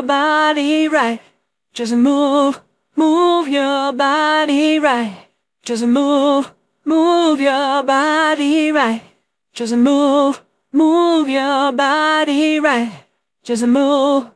your body right. Just move, move your body right. Just move, move your body right. Just move, move your body right. Just move.